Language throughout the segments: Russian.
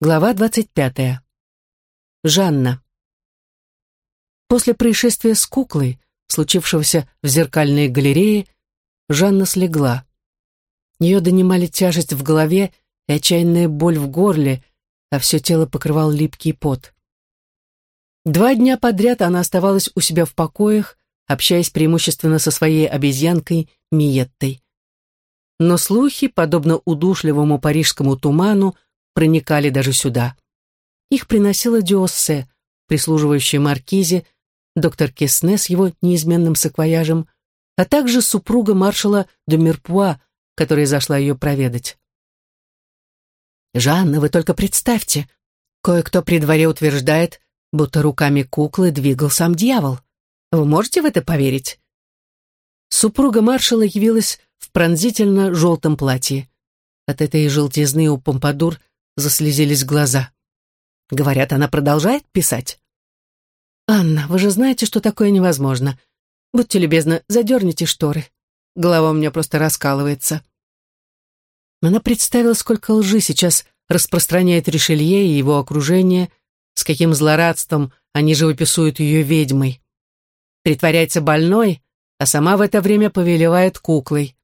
Глава двадцать пятая. Жанна. После происшествия с куклой, случившегося в зеркальной галерее, Жанна слегла. Ее донимали тяжесть в голове и отчаянная боль в горле, а все тело покрывал липкий пот. Два дня подряд она оставалась у себя в покоях, общаясь преимущественно со своей обезьянкой Миеттой. Но слухи, подобно удушливому парижскому туману, проникали даже сюда. Их приносила Диоссе, прислуживающая маркизе, доктор Кесне с его неизменным саквояжем, а также супруга маршала де Мирпуа, которая зашла ее проведать. «Жанна, вы только представьте, кое-кто при дворе утверждает, будто руками куклы двигал сам дьявол. Вы можете в это поверить?» Супруга маршала явилась в пронзительно желтом платье. От этой желтизны у Помпадур заслезились глаза. Говорят, она продолжает писать. «Анна, вы же знаете, что такое невозможно. Будьте любезны, задерните шторы. Голова у меня просто раскалывается». Она представила, сколько лжи сейчас распространяет Ришелье и его окружение, с каким злорадством они живописуют ее ведьмой. Притворяется больной, а сама в это время повелевает куклой.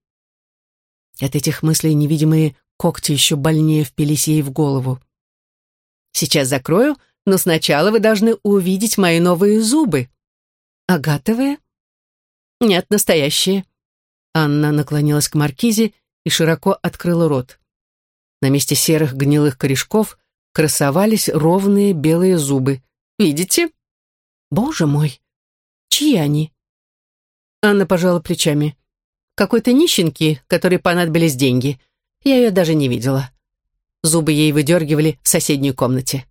От этих мыслей невидимые когти еще больнее впились ей в голову. «Сейчас закрою, но сначала вы должны увидеть мои новые зубы». «Агатовые?» «Нет, настоящие». Анна наклонилась к маркизе и широко открыла рот. На месте серых гнилых корешков красовались ровные белые зубы. «Видите?» «Боже мой! Чьи они?» Анна пожала плечами какой-то нищенки, которой понадобились деньги. Я ее даже не видела. Зубы ей выдергивали в соседней комнате.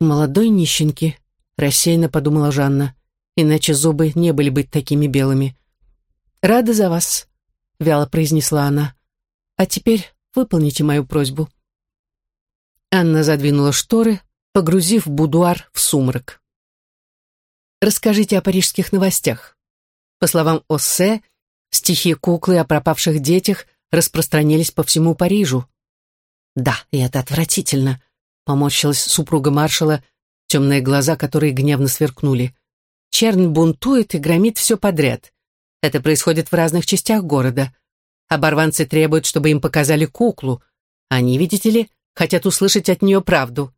«Молодой нищенки», — рассеянно подумала Жанна, иначе зубы не были быть такими белыми. «Рада за вас», — вяло произнесла она. «А теперь выполните мою просьбу». Анна задвинула шторы, погрузив будуар в сумрак. «Расскажите о парижских новостях. По словам Оссе, Стихи куклы о пропавших детях распространились по всему Парижу. «Да, и это отвратительно», — поморщилась супруга маршала, темные глаза которые гневно сверкнули. «Черн бунтует и громит все подряд. Это происходит в разных частях города. Оборванцы требуют, чтобы им показали куклу. Они, видите ли, хотят услышать от нее правду.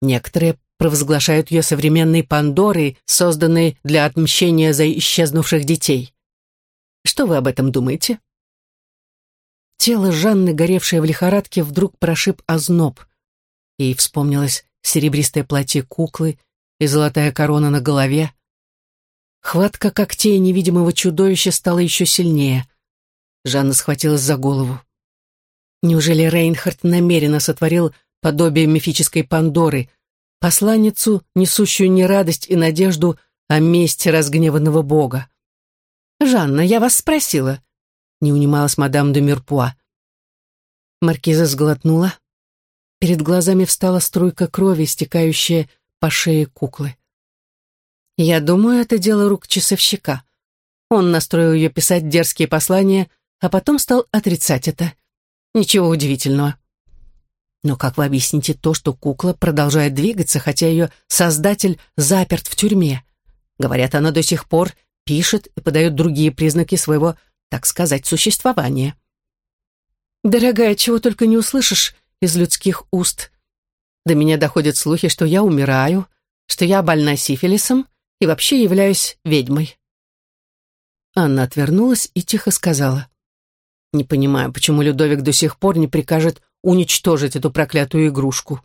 Некоторые провозглашают ее современной Пандорой, созданной для отмщения за исчезнувших детей. Что вы об этом думаете?» Тело Жанны, горевшее в лихорадке, вдруг прошиб озноб. Ей вспомнилось серебристое платье куклы и золотая корона на голове. Хватка когтей невидимого чудовища стала еще сильнее. Жанна схватилась за голову. Неужели Рейнхард намеренно сотворил подобие мифической Пандоры, посланницу, несущую не радость и надежду, а месть разгневанного бога? «Жанна, я вас спросила», — не унималась мадам де Мюрпуа. Маркиза сглотнула. Перед глазами встала струйка крови, стекающая по шее куклы. «Я думаю, это дело рук часовщика. Он настроил ее писать дерзкие послания, а потом стал отрицать это. Ничего удивительного». Но как вы объясните то, что кукла продолжает двигаться, хотя ее создатель заперт в тюрьме? Говорят, она до сих пор пишет и подает другие признаки своего, так сказать, существования. Дорогая, чего только не услышишь из людских уст. До меня доходят слухи, что я умираю, что я больна сифилисом и вообще являюсь ведьмой. Анна отвернулась и тихо сказала. «Не понимаю, почему Людовик до сих пор не прикажет уничтожить эту проклятую игрушку».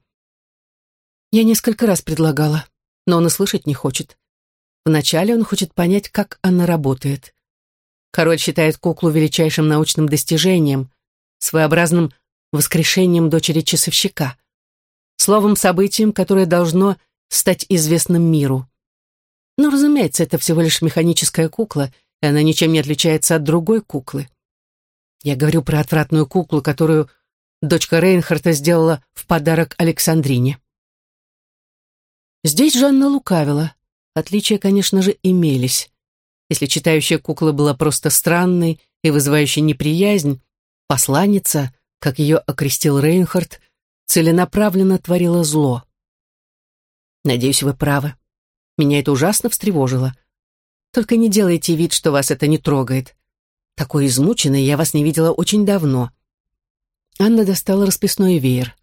Я несколько раз предлагала, но он и слышать не хочет. Вначале он хочет понять, как она работает. Король считает куклу величайшим научным достижением, своеобразным воскрешением дочери часовщика, словом, событием, которое должно стать известным миру. Но, разумеется, это всего лишь механическая кукла, и она ничем не отличается от другой куклы. Я говорю про отвратную куклу, которую дочка Рейнхарта сделала в подарок Александрине. Здесь Жанна лукавила. Отличия, конечно же, имелись. Если читающая кукла была просто странной и вызывающей неприязнь, посланница, как ее окрестил Рейнхард, целенаправленно творила зло. Надеюсь, вы правы. Меня это ужасно встревожило. Только не делайте вид, что вас это не трогает. Такой измученной я вас не видела очень давно. Анна достала расписной веер.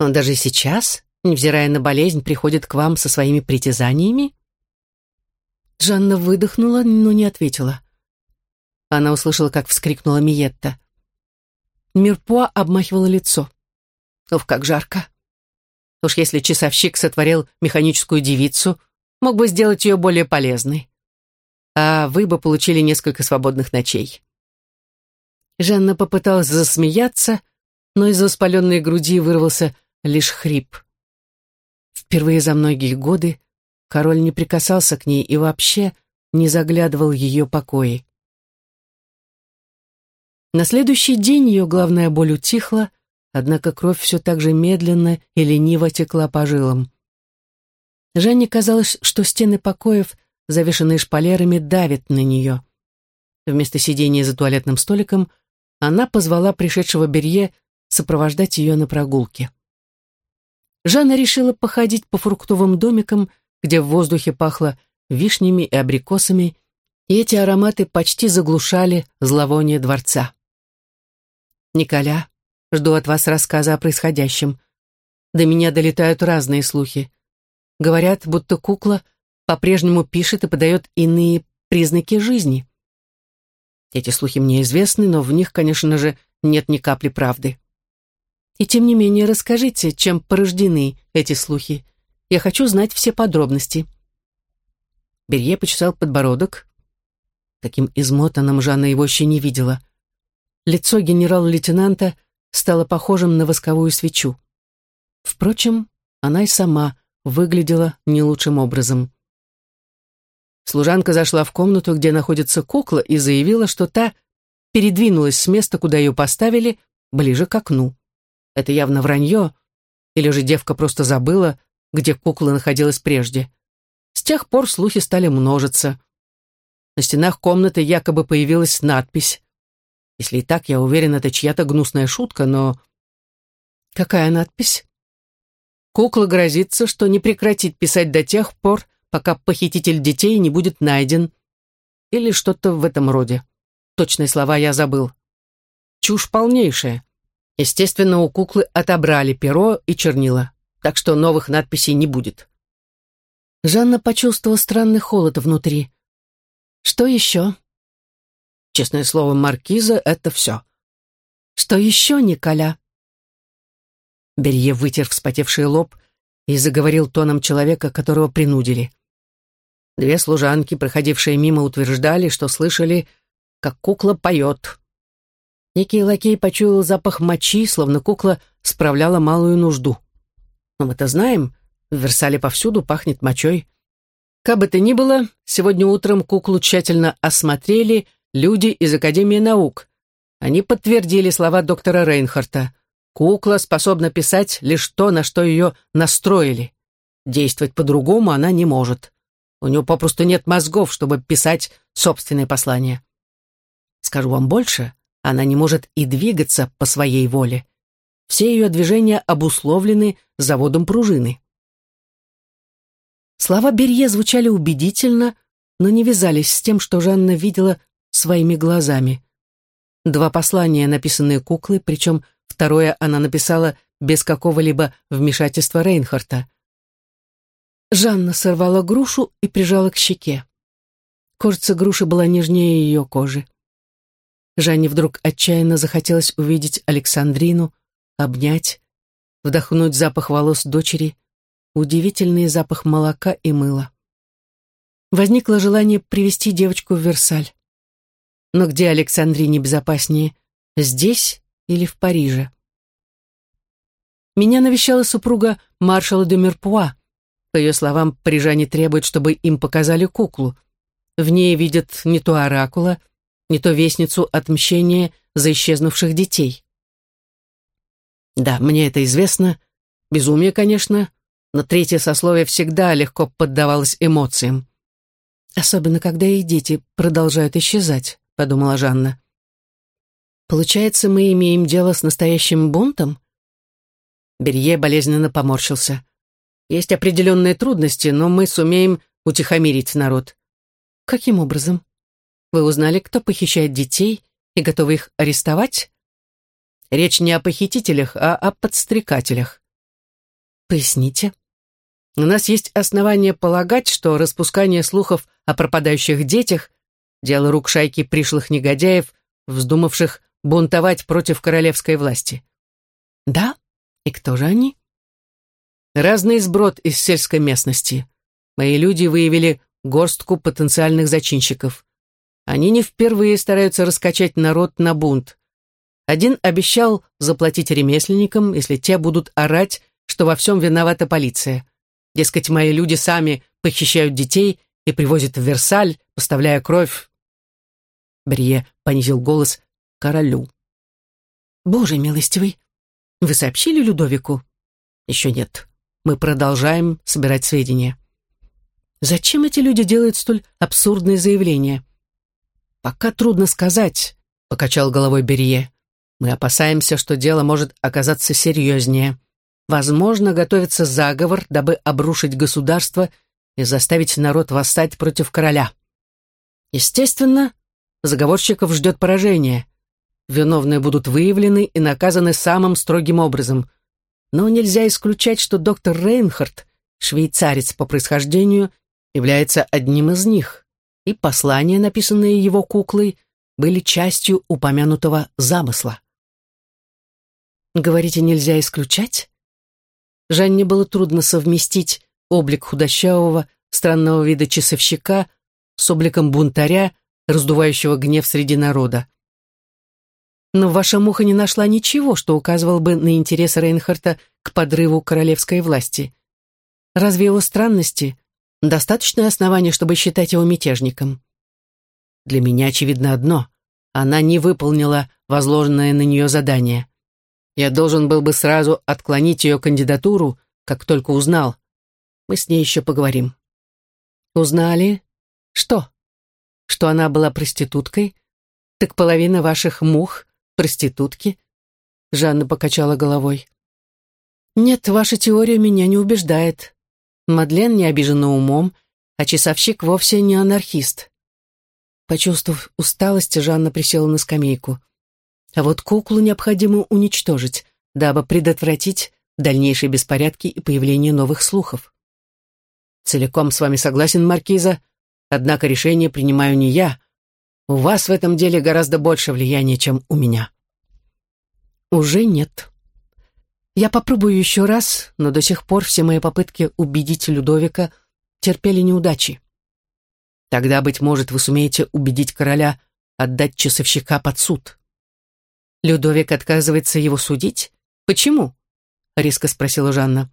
Он даже сейчас, невзирая на болезнь, приходит к вам со своими притязаниями? Жанна выдохнула, но не ответила. Она услышала, как вскрикнула Миетта. Мирпуа обмахивала лицо. Уф, как жарко. Уж если часовщик сотворил механическую девицу, мог бы сделать ее более полезной. А вы бы получили несколько свободных ночей. Жанна попыталась засмеяться, но из воспаленной груди вырвался лишь хрип. Впервые за многие годы король не прикасался к ней и вообще не заглядывал в ее покои. На следующий день ее главная боль утихла, однако кровь все так же медленно и лениво текла по жилам. Жанне казалось, что стены покоев, завешенные шпалерами, давят на нее. Вместо сидения за туалетным столиком она позвала пришедшего Берье сопровождать ее на прогулке. Жанна решила походить по фруктовым домикам, где в воздухе пахло вишнями и абрикосами, и эти ароматы почти заглушали зловоние дворца. «Николя, жду от вас рассказа о происходящем. До меня долетают разные слухи. Говорят, будто кукла по-прежнему пишет и подает иные признаки жизни. Эти слухи мне известны, но в них, конечно же, нет ни капли правды. И тем не менее расскажите, чем порождены эти слухи. Я хочу знать все подробности. Берье почесал подбородок. Таким измотанным Жанна его еще не видела. Лицо генерал-лейтенанта стало похожим на восковую свечу. Впрочем, она и сама выглядела не лучшим образом. Служанка зашла в комнату, где находится кукла, и заявила, что та передвинулась с места, куда ее поставили, ближе к окну. Это явно вранье, или же девка просто забыла, где кукла находилась прежде. С тех пор слухи стали множиться. На стенах комнаты якобы появилась надпись. Если и так, я уверен, это чья-то гнусная шутка, но... Какая надпись? Кукла грозится, что не прекратит писать до тех пор, пока похититель детей не будет найден. Или что-то в этом роде. Точные слова я забыл. Чушь полнейшая. Естественно, у куклы отобрали перо и чернила, так что новых надписей не будет. Жанна почувствовала странный холод внутри. Что еще? Честное слово, маркиза — это все. Что еще, Николя? Берье вытер вспотевший лоб и заговорил тоном человека, которого принудили. Две служанки, проходившие мимо, утверждали, что слышали, как кукла поет. Некий лакей почуял запах мочи, словно кукла справляла малую нужду. Но мы-то знаем, в Версале повсюду пахнет мочой. Как бы то ни было, сегодня утром куклу тщательно осмотрели люди из Академии наук. Они подтвердили слова доктора Рейнхарта. Кукла способна писать лишь то, на что ее настроили. Действовать по-другому она не может. У нее попросту нет мозгов, чтобы писать собственное послание. Скажу вам больше, она не может и двигаться по своей воле. Все ее движения обусловлены заводом пружины. Слова Берье звучали убедительно, но не вязались с тем, что Жанна видела своими глазами. Два послания, написанные куклой, причем второе она написала без какого-либо вмешательства Рейнхарта. Жанна сорвала грушу и прижала к щеке. Кожица груши была нежнее ее кожи. Жанне вдруг отчаянно захотелось увидеть Александрину, обнять, вдохнуть запах волос дочери, удивительный запах молока и мыла. Возникло желание привести девочку в Версаль. Но где Александрине безопаснее, здесь или в Париже? Меня навещала супруга маршала де Мерпуа. По ее словам, парижане требуют, чтобы им показали куклу. В ней видят не то оракула, не то вестницу отмщения за исчезнувших детей. Да, мне это известно. Безумие, конечно, но третье сословие всегда легко поддавалось эмоциям. Особенно, когда и дети продолжают исчезать, подумала Жанна. Получается, мы имеем дело с настоящим бунтом? Берье болезненно поморщился. Есть определенные трудности, но мы сумеем утихомирить народ. Каким образом? Вы узнали, кто похищает детей и готовы их арестовать? Речь не о похитителях, а о подстрекателях. Поясните. У нас есть основания полагать, что распускание слухов о пропадающих детях – дело рук шайки пришлых негодяев, вздумавших бунтовать против королевской власти. Да? И кто же они? Разный сброд из сельской местности. Мои люди выявили горстку потенциальных зачинщиков. Они не впервые стараются раскачать народ на бунт. Один обещал заплатить ремесленникам, если те будут орать, что во всем виновата полиция. Дескать, мои люди сами похищают детей и привозят в Версаль, поставляя кровь. Брие понизил голос королю. «Боже милостивый, вы сообщили Людовику?» «Еще нет. Мы продолжаем собирать сведения». «Зачем эти люди делают столь абсурдные заявления?» «Пока трудно сказать», — покачал головой Берье. «Мы опасаемся, что дело может оказаться серьезнее. Возможно, готовится заговор, дабы обрушить государство и заставить народ восстать против короля. Естественно, заговорщиков ждет поражение. Виновные будут выявлены и наказаны самым строгим образом. Но нельзя исключать, что доктор Рейнхард, швейцарец по происхождению, является одним из них, и послания, написанные его куклой, были частью упомянутого замысла. Говорите, нельзя исключать? Жанне было трудно совместить облик худощавого, странного вида часовщика с обликом бунтаря, раздувающего гнев среди народа. Но ваша муха не нашла ничего, что указывало бы на интерес Рейнхарта к подрыву королевской власти. Разве его странности — достаточное основание, чтобы считать его мятежником? Для меня очевидно одно — она не выполнила возложенное на нее задание. Я должен был бы сразу отклонить ее кандидатуру, как только узнал. Мы с ней еще поговорим. Узнали? Что? Что она была проституткой? Так половина ваших мух — проститутки? Жанна покачала головой. Нет, ваша теория меня не убеждает. Мадлен не обижена умом, а часовщик вовсе не анархист. Почувствовав усталость, Жанна присела на скамейку. А вот куклу необходимо уничтожить, дабы предотвратить дальнейшие беспорядки и появление новых слухов. Целиком с вами согласен, Маркиза, однако решение принимаю не я. У вас в этом деле гораздо больше влияния, чем у меня. Уже нет. Я попробую еще раз, но до сих пор все мои попытки убедить Людовика терпели неудачи. Тогда, быть может, вы сумеете убедить короля отдать часовщика под суд. Людовик отказывается его судить? Почему? Резко спросила Жанна.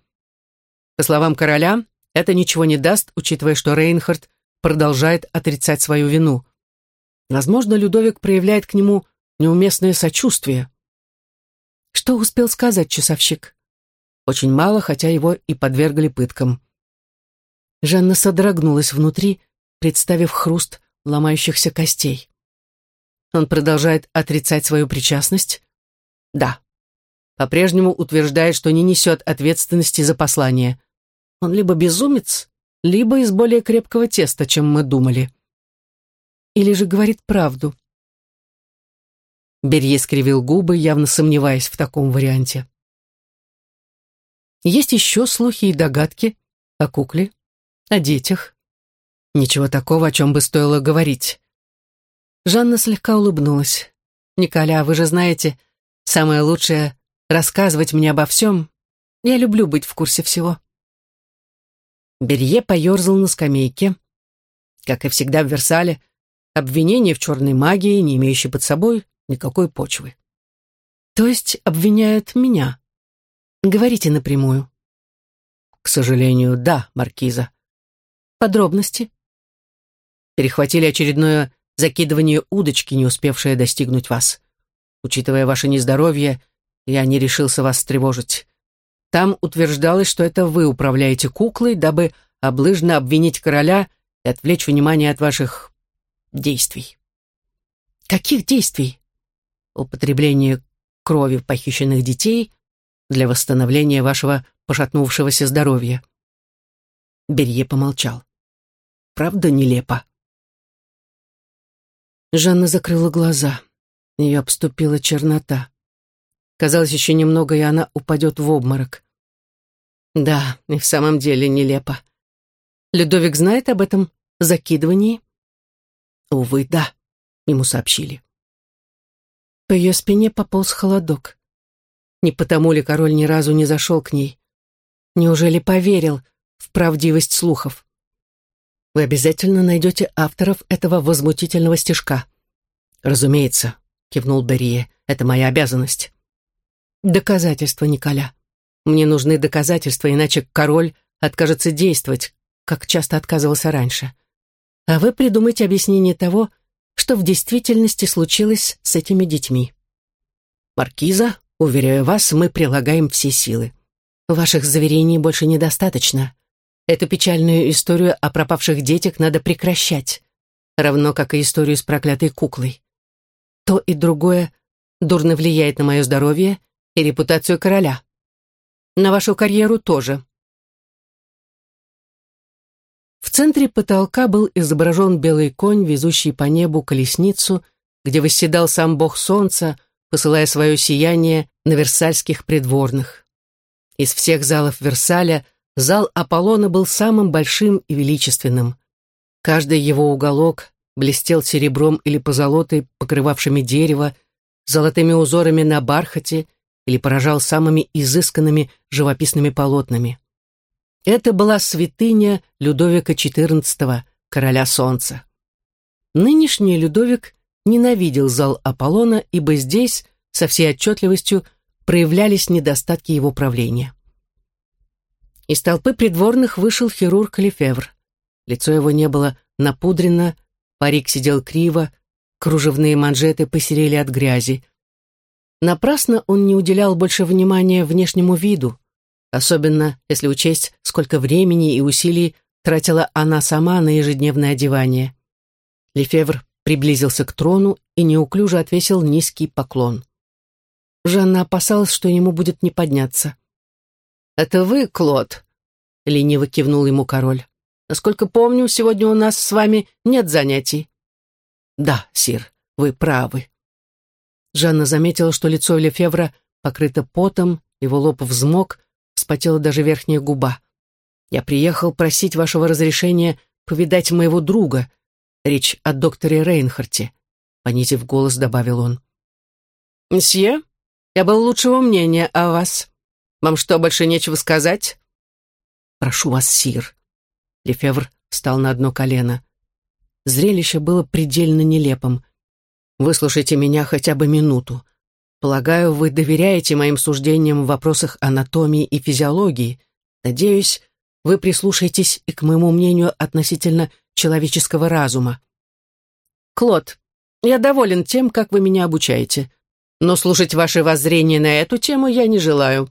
По словам короля, это ничего не даст, учитывая, что Рейнхард продолжает отрицать свою вину. Возможно, Людовик проявляет к нему неуместное сочувствие. Что успел сказать часовщик? Очень мало, хотя его и подвергли пыткам. Жанна содрогнулась внутри, представив хруст ломающихся костей. Он продолжает отрицать свою причастность? Да. По-прежнему утверждает, что не несет ответственности за послание. Он либо безумец, либо из более крепкого теста, чем мы думали. Или же говорит правду. Берье скривил губы, явно сомневаясь в таком варианте. Есть еще слухи и догадки о кукле, о детях. Ничего такого, о чем бы стоило говорить. Жанна слегка улыбнулась. «Николя, вы же знаете, самое лучшее — рассказывать мне обо всем. Я люблю быть в курсе всего». Берье поерзал на скамейке. Как и всегда в Версале, обвинение в черной магии, не имеющее под собой никакой почвы. То есть обвиняют меня. Говорите напрямую. К сожалению, да, маркиза. Подробности. Перехватили очередное закидывание удочки, не успевшее достигнуть вас. Учитывая ваше нездоровье, я не решился вас тревожить. Там утверждалось, что это вы управляете куклой, дабы облыжно обвинить короля и отвлечь внимание от ваших действий. Каких действий? Употребление крови похищенных детей, для восстановления вашего пошатнувшегося здоровья. Берье помолчал. Правда нелепо? Жанна закрыла глаза. Ее обступила чернота. Казалось, еще немного, и она упадет в обморок. Да, и в самом деле нелепо. Людовик знает об этом закидывании? Увы, да, ему сообщили. По ее спине пополз холодок. Не потому ли король ни разу не зашел к ней? Неужели поверил в правдивость слухов? Вы обязательно найдете авторов этого возмутительного стишка. Разумеется, кивнул Берие, это моя обязанность. Доказательства, Николя. Мне нужны доказательства, иначе король откажется действовать, как часто отказывался раньше. А вы придумайте объяснение того, что в действительности случилось с этими детьми. Маркиза, уверяю вас, мы прилагаем все силы. Ваших заверений больше недостаточно. Эту печальную историю о пропавших детях надо прекращать, равно как и историю с проклятой куклой. То и другое дурно влияет на мое здоровье и репутацию короля. На вашу карьеру тоже. В центре потолка был изображен белый конь, везущий по небу колесницу, где восседал сам бог солнца, посылая свое сияние на версальских придворных. Из всех залов Версаля зал Аполлона был самым большим и величественным. Каждый его уголок блестел серебром или позолотой, покрывавшими дерево, золотыми узорами на бархате или поражал самыми изысканными живописными полотнами. Это была святыня Людовика XIV, короля солнца. Нынешний Людовик ненавидел зал Аполлона, ибо здесь, со всей отчетливостью, проявлялись недостатки его правления. Из толпы придворных вышел хирург Лефевр. Лицо его не было напудрено, парик сидел криво, кружевные манжеты посерели от грязи. Напрасно он не уделял больше внимания внешнему виду, особенно если учесть, сколько времени и усилий тратила она сама на ежедневное одевание. Лефевр приблизился к трону и неуклюже отвесил низкий поклон. Жанна опасалась, что ему будет не подняться. «Это вы, Клод?» — лениво кивнул ему король. «Насколько помню, сегодня у нас с вами нет занятий». «Да, сир, вы правы». Жанна заметила, что лицо Лефевра покрыто потом, его лоб взмок, вспотела даже верхняя губа. «Я приехал просить вашего разрешения повидать моего друга. Речь о докторе Рейнхарте», — понизив голос, добавил он. «Мсье, я был лучшего мнения о вас. Вам что, больше нечего сказать?» «Прошу вас, сир». Лефевр встал на одно колено. Зрелище было предельно нелепым. «Выслушайте меня хотя бы минуту. Полагаю, вы доверяете моим суждениям в вопросах анатомии и физиологии. Надеюсь, вы прислушаетесь и к моему мнению относительно человеческого разума. Клод, я доволен тем, как вы меня обучаете, но слушать ваши воззрения на эту тему я не желаю.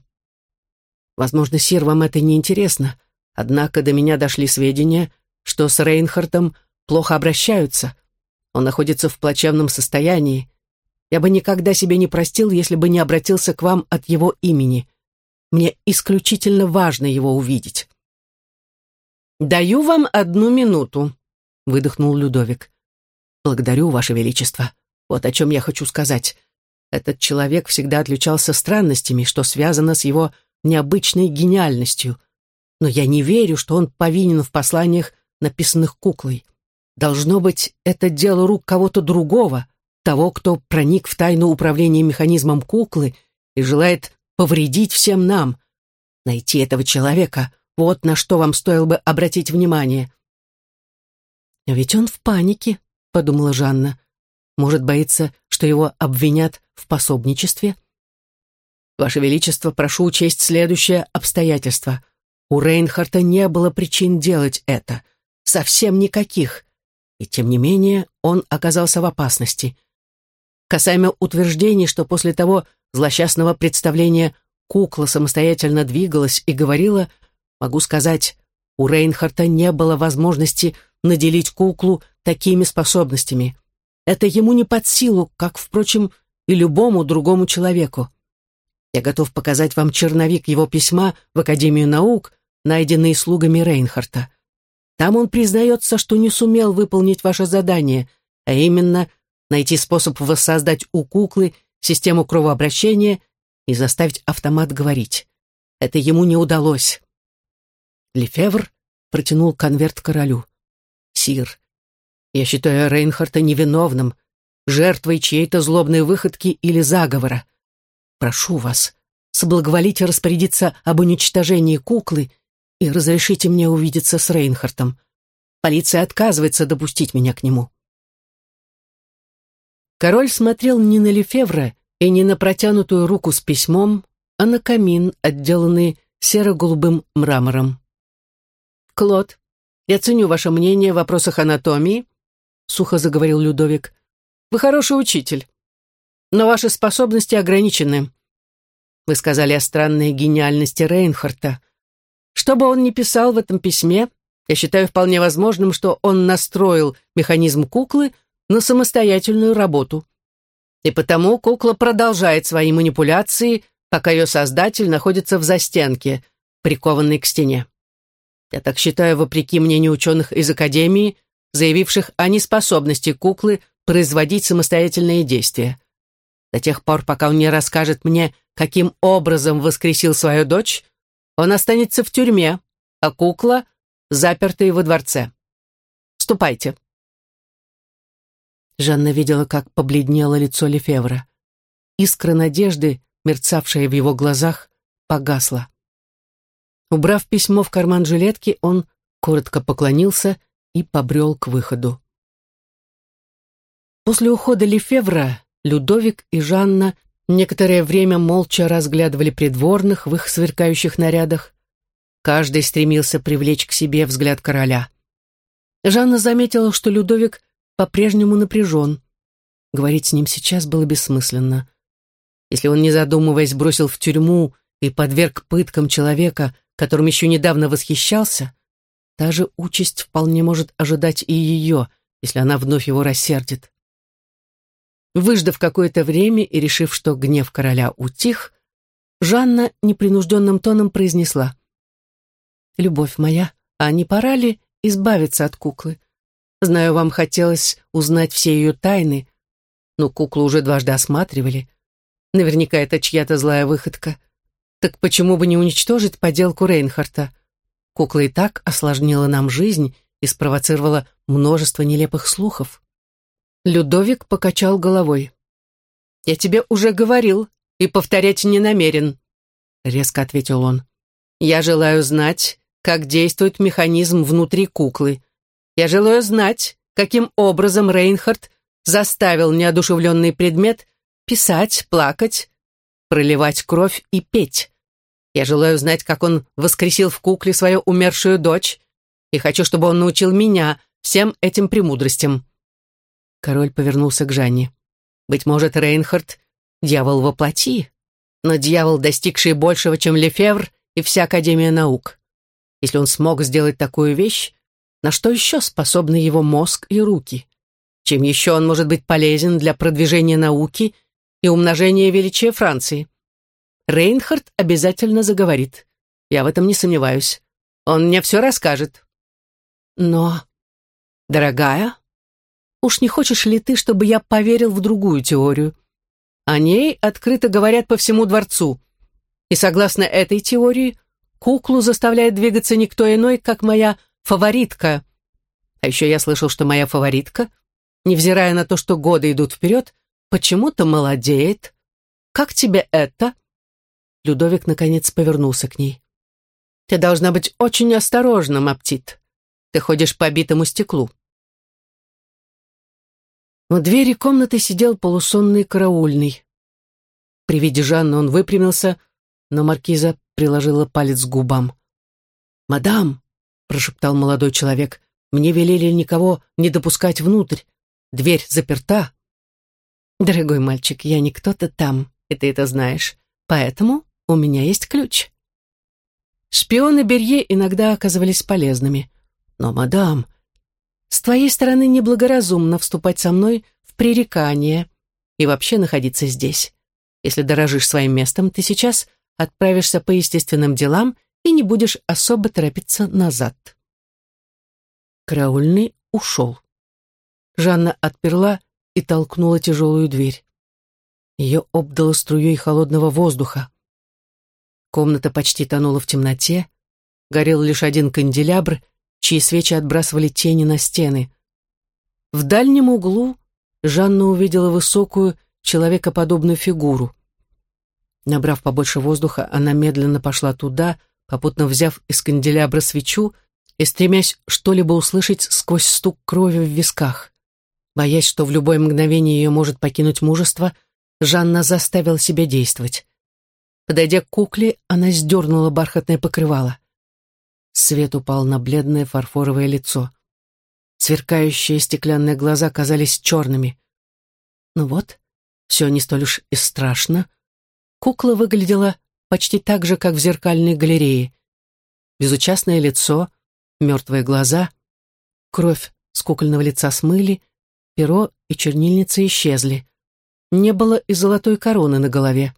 Возможно, сир, вам это не интересно, однако до меня дошли сведения, что с Рейнхартом плохо обращаются. Он находится в плачевном состоянии, я бы никогда себе не простил, если бы не обратился к вам от его имени. Мне исключительно важно его увидеть». «Даю вам одну минуту», — выдохнул Людовик. «Благодарю, Ваше Величество. Вот о чем я хочу сказать. Этот человек всегда отличался странностями, что связано с его необычной гениальностью. Но я не верю, что он повинен в посланиях, написанных куклой. Должно быть, это дело рук кого-то другого, того, кто проник в тайну управления механизмом куклы и желает повредить всем нам. Найти этого человека — вот на что вам стоило бы обратить внимание. «Ведь он в панике», — подумала Жанна. «Может, боится, что его обвинят в пособничестве?» «Ваше Величество, прошу учесть следующее обстоятельство. У Рейнхарта не было причин делать это. Совсем никаких. И тем не менее он оказался в опасности. Касаемо утверждений, что после того злосчастного представления кукла самостоятельно двигалась и говорила, могу сказать, у Рейнхарта не было возможности наделить куклу такими способностями. Это ему не под силу, как, впрочем, и любому другому человеку. Я готов показать вам черновик его письма в Академию наук, найденный слугами Рейнхарта. Там он признается, что не сумел выполнить ваше задание, а именно найти способ воссоздать у куклы систему кровообращения и заставить автомат говорить. Это ему не удалось. Лефевр протянул конверт королю. «Сир, я считаю Рейнхарта невиновным, жертвой чьей-то злобной выходки или заговора. Прошу вас, соблаговолите распорядиться об уничтожении куклы и разрешите мне увидеться с Рейнхартом. Полиция отказывается допустить меня к нему». Король смотрел не на Лефевра и не на протянутую руку с письмом, а на камин, отделанный серо-голубым мрамором. «Клод, я ценю ваше мнение в вопросах анатомии», — сухо заговорил Людовик. «Вы хороший учитель, но ваши способности ограничены. Вы сказали о странной гениальности Рейнхарта. Что бы он ни писал в этом письме, я считаю вполне возможным, что он настроил механизм куклы на самостоятельную работу. И потому кукла продолжает свои манипуляции, пока ее создатель находится в застенке, прикованной к стене. Я так считаю, вопреки мнению ученых из Академии, заявивших о неспособности куклы производить самостоятельные действия. До тех пор, пока он не расскажет мне, каким образом воскресил свою дочь, он останется в тюрьме, а кукла — запертая во дворце. Ступайте. Жанна видела, как побледнело лицо Лефевра. Искра надежды, мерцавшая в его глазах, погасла. Убрав письмо в карман жилетки, он коротко поклонился и побрел к выходу. После ухода Лефевра Людовик и Жанна некоторое время молча разглядывали придворных в их сверкающих нарядах. Каждый стремился привлечь к себе взгляд короля. Жанна заметила, что Людовик по-прежнему напряжен. Говорить с ним сейчас было бессмысленно. Если он, не задумываясь, бросил в тюрьму и подверг пыткам человека, которым еще недавно восхищался, та же участь вполне может ожидать и ее, если она вновь его рассердит. Выждав какое-то время и решив, что гнев короля утих, Жанна непринужденным тоном произнесла. «Любовь моя, а не пора ли избавиться от куклы? Знаю, вам хотелось узнать все ее тайны, но куклу уже дважды осматривали. Наверняка это чья-то злая выходка. Так почему бы не уничтожить поделку Рейнхарта? Кукла и так осложнила нам жизнь и спровоцировала множество нелепых слухов. Людовик покачал головой. «Я тебе уже говорил и повторять не намерен», — резко ответил он. «Я желаю знать, как действует механизм внутри куклы. Я желаю знать, каким образом Рейнхард заставил неодушевленный предмет писать, плакать, проливать кровь и петь. Я желаю знать, как он воскресил в кукле свою умершую дочь, и хочу, чтобы он научил меня всем этим премудростям». Король повернулся к Жанне. «Быть может, Рейнхард — дьявол во плоти, но дьявол, достигший большего, чем Лефевр и вся Академия наук. Если он смог сделать такую вещь, на что еще способны его мозг и руки? Чем еще он может быть полезен для продвижения науки и умножения величия Франции? Рейнхард обязательно заговорит. Я в этом не сомневаюсь. Он мне все расскажет. Но, дорогая, уж не хочешь ли ты, чтобы я поверил в другую теорию? О ней открыто говорят по всему дворцу. И согласно этой теории, куклу заставляет двигаться никто иной, как моя фаворитка. А еще я слышал, что моя фаворитка, невзирая на то, что годы идут вперед, почему-то молодеет. Как тебе это?» Людовик наконец повернулся к ней. «Ты должна быть очень осторожным, Аптит. Ты ходишь по битому стеклу». В двери комнаты сидел полусонный караульный. При виде Жанны он выпрямился, но маркиза приложила палец к губам. «Мадам!» прошептал молодой человек. «Мне велели никого не допускать внутрь. Дверь заперта». «Дорогой мальчик, я не кто-то там, и ты это знаешь. Поэтому у меня есть ключ». Шпионы Берье иногда оказывались полезными. «Но, мадам, с твоей стороны неблагоразумно вступать со мной в пререкание и вообще находиться здесь. Если дорожишь своим местом, ты сейчас отправишься по естественным делам и не будешь особо торопиться назад. Караульный ушел. Жанна отперла и толкнула тяжелую дверь. Ее обдало струей холодного воздуха. Комната почти тонула в темноте, горел лишь один канделябр, чьи свечи отбрасывали тени на стены. В дальнем углу Жанна увидела высокую, человекоподобную фигуру. Набрав побольше воздуха, она медленно пошла туда, попутно взяв из канделябра свечу и стремясь что-либо услышать сквозь стук крови в висках. Боясь, что в любое мгновение ее может покинуть мужество, Жанна заставила себя действовать. Подойдя к кукле, она сдернула бархатное покрывало. Свет упал на бледное фарфоровое лицо. Сверкающие стеклянные глаза казались черными. Ну вот, все не столь уж и страшно. Кукла выглядела почти так же, как в зеркальной галерее. Безучастное лицо, мертвые глаза, кровь с кукольного лица смыли, перо и чернильница исчезли. Не было и золотой короны на голове.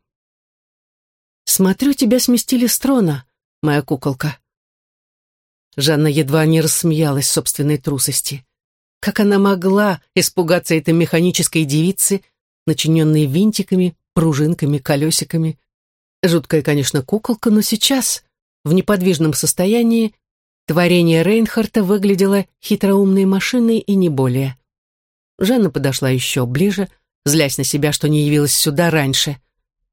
«Смотрю, тебя сместили с трона, моя куколка». Жанна едва не рассмеялась собственной трусости. Как она могла испугаться этой механической девицы, начиненной винтиками, пружинками, колесиками? Жуткая, конечно, куколка, но сейчас, в неподвижном состоянии, творение Рейнхарта выглядело хитроумной машиной и не более. Жанна подошла еще ближе, злясь на себя, что не явилась сюда раньше.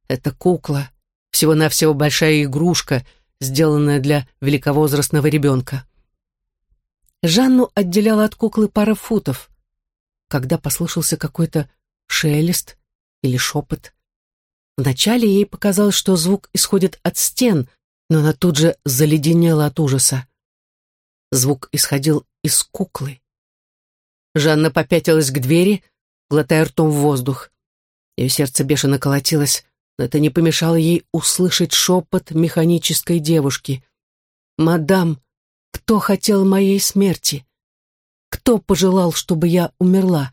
Это кукла, всего-навсего большая игрушка, сделанная для великовозрастного ребенка. Жанну отделяла от куклы пара футов, когда послышался какой-то шелест или шепот. Вначале ей показалось, что звук исходит от стен, но она тут же заледенела от ужаса. Звук исходил из куклы. Жанна попятилась к двери, глотая ртом воздух. Ее сердце бешено колотилось, но это не помешало ей услышать шепот механической девушки. «Мадам, кто хотел моей смерти? Кто пожелал, чтобы я умерла?»